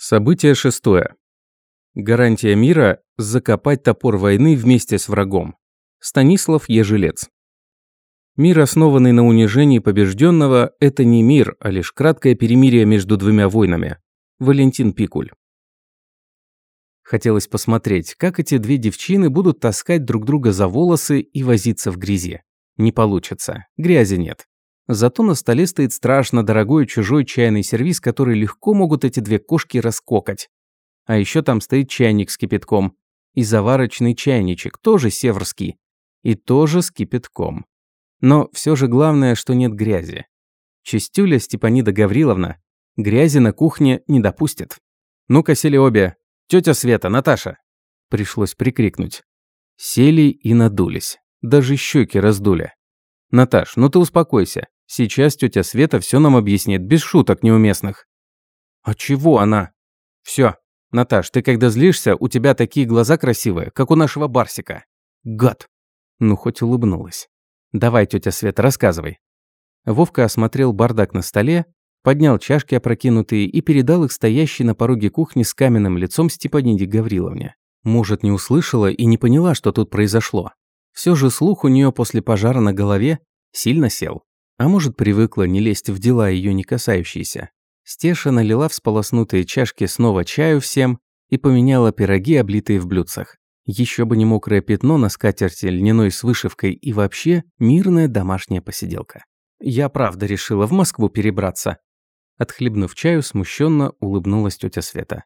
Событие шестое. Гарантия мира – закопать топор войны вместе с врагом. Станислав Ежелец. Мир, основанный на унижении побежденного, это не мир, а лишь краткое перемирие между двумя войнами. Валентин Пикуль. Хотелось посмотреть, как эти две девчины будут таскать друг друга за волосы и возиться в грязи. Не получится, грязи нет. Зато на столе стоит страшно дорогой чужой чайный сервиз, который легко могут эти две кошки раскокать. А еще там стоит чайник с кипятком. И заварочный чайничек, тоже северский. И тоже с кипятком. Но все же главное, что нет грязи. Чистюля Степанида Гавриловна грязи на кухне не допустит. «Ну-ка, сели обе. Тетя Света, Наташа!» Пришлось прикрикнуть. Сели и надулись. Даже щеки раздули. «Наташ, ну ты успокойся. Сейчас тетя Света все нам объяснит, без шуток неуместных». «А чего она?» «Все. Наташ, ты когда злишься, у тебя такие глаза красивые, как у нашего Барсика». «Гад!» Ну, хоть улыбнулась. «Давай, тетя Света, рассказывай». Вовка осмотрел бардак на столе, поднял чашки опрокинутые и передал их стоящей на пороге кухни с каменным лицом Степаниде Гавриловне. Может, не услышала и не поняла, что тут произошло. Все же слух у нее после пожара на голове сильно сел. А может, привыкла не лезть в дела ее не касающиеся. Стеша налила в сполоснутые чашки снова чаю всем и поменяла пироги, облитые в блюдцах. Еще бы не мокрое пятно на скатерти льняной с вышивкой и вообще мирная домашняя посиделка. Я правда решила в Москву перебраться. Отхлебнув чаю, смущенно улыбнулась тетя Света.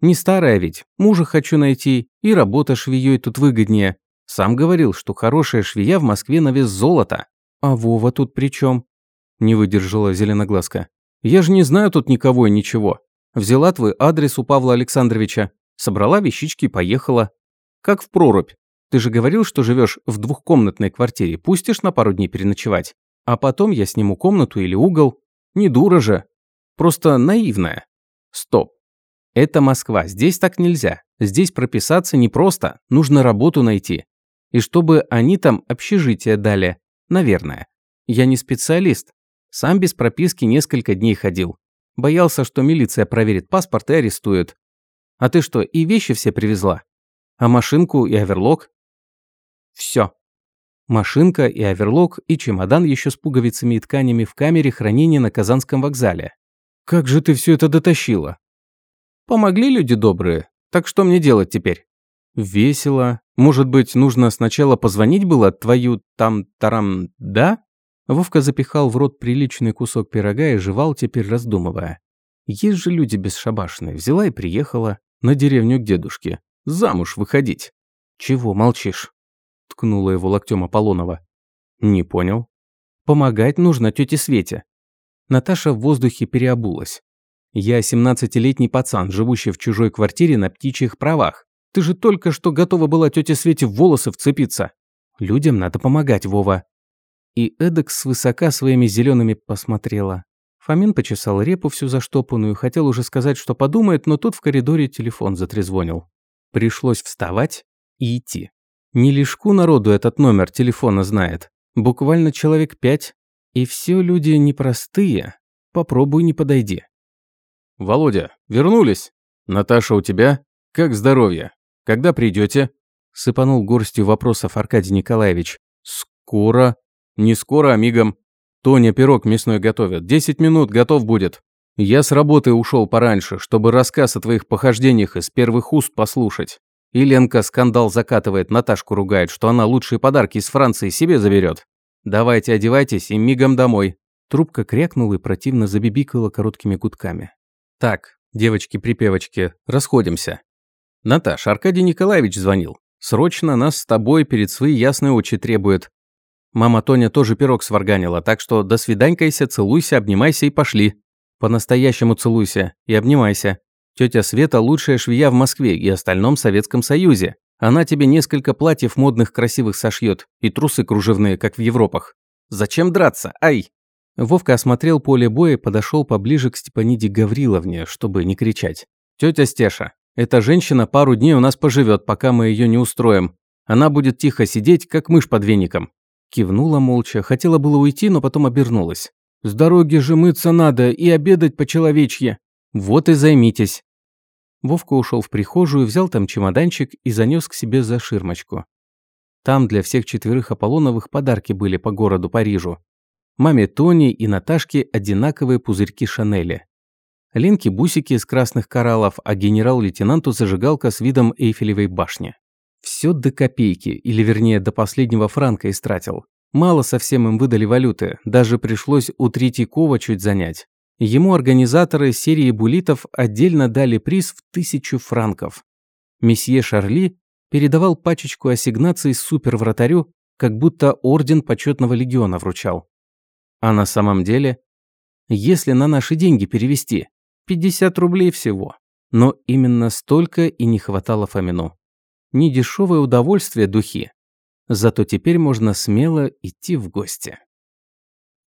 Не старая ведь, мужа хочу найти, и работа швеей тут выгоднее. Сам говорил, что хорошая швея в Москве на вес золота. А Вова тут при чем? Не выдержала зеленоглазка. Я же не знаю тут никого и ничего. Взяла твой адрес у Павла Александровича, собрала вещички и поехала. Как в прорубь. Ты же говорил, что живешь в двухкомнатной квартире, пустишь на пару дней переночевать. А потом я сниму комнату или угол. Не дура же. Просто наивная. Стоп. Это Москва, здесь так нельзя. Здесь прописаться непросто, нужно работу найти. И чтобы они там общежитие дали. Наверное. Я не специалист. Сам без прописки несколько дней ходил. Боялся, что милиция проверит паспорт и арестует. А ты что, и вещи все привезла? А машинку и оверлок? Все. Машинка и оверлок, и чемодан еще с пуговицами и тканями в камере хранения на Казанском вокзале. Как же ты все это дотащила? Помогли люди добрые. Так что мне делать теперь? Весело. Может быть, нужно сначала позвонить было твою там-тарам, да? Вовка запихал в рот приличный кусок пирога и жевал, теперь раздумывая. Есть же люди бесшабашные. Взяла и приехала на деревню к дедушке. Замуж выходить. Чего молчишь? Ткнула его локтем Аполлонова. Не понял. Помогать нужно тете Свете. Наташа в воздухе переобулась. Я 17-летний пацан, живущий в чужой квартире на птичьих правах. Ты же только что готова была тете Свете в волосы вцепиться. Людям надо помогать, Вова. И эдак свысока своими зелеными посмотрела. Фомин почесал репу всю заштопанную, хотел уже сказать, что подумает, но тут в коридоре телефон затрезвонил. Пришлось вставать и идти. Не лишку народу этот номер телефона знает. Буквально человек пять. И все люди непростые. Попробуй не подойди. «Володя, вернулись? Наташа у тебя? Как здоровье? Когда придете? Сыпанул горстью вопросов Аркадий Николаевич. «Скоро?» «Не скоро, а мигом. Тоня пирог мясной готовит. Десять минут готов будет. Я с работы ушел пораньше, чтобы рассказ о твоих похождениях из первых уст послушать. И Ленка скандал закатывает, Наташку ругает, что она лучшие подарки из Франции себе заберет. Давайте одевайтесь и мигом домой». Трубка крякнула и противно забибикала короткими гудками. Так, девочки-припевочки, расходимся. Наташ, Аркадий Николаевич звонил. Срочно нас с тобой перед свои ясные очи требует. Мама Тоня тоже пирог сварганила, так что до свиданькайся, целуйся, обнимайся и пошли. По-настоящему целуйся и обнимайся. Тетя Света лучшая швея в Москве и остальном Советском Союзе. Она тебе несколько платьев модных красивых сошьет и трусы кружевные, как в Европах. Зачем драться? Ай! Вовка осмотрел поле боя и подошел поближе к Степаниде Гавриловне, чтобы не кричать. «Тетя Стеша, эта женщина пару дней у нас поживет, пока мы ее не устроим. Она будет тихо сидеть, как мышь под веником». Кивнула молча, хотела было уйти, но потом обернулась. «С дороги же мыться надо и обедать по-человечье». «Вот и займитесь. Вовка ушел в прихожую, взял там чемоданчик и занес к себе за ширмочку. Там для всех четверых Аполлоновых подарки были по городу Парижу. Маме Тони и Наташке одинаковые пузырьки Шанели. Ленке бусики из красных кораллов, а генерал-лейтенанту зажигалка с видом Эйфелевой башни. Все до копейки, или вернее до последнего франка истратил. Мало совсем им выдали валюты, даже пришлось у Третьякова чуть занять. Ему организаторы серии булитов отдельно дали приз в тысячу франков. Месье Шарли передавал пачечку ассигнаций супервратарю, как будто орден почетного легиона вручал. А на самом деле, если на наши деньги перевести, 50 рублей всего. Но именно столько и не хватало Фомину. Недешевое удовольствие духи. Зато теперь можно смело идти в гости.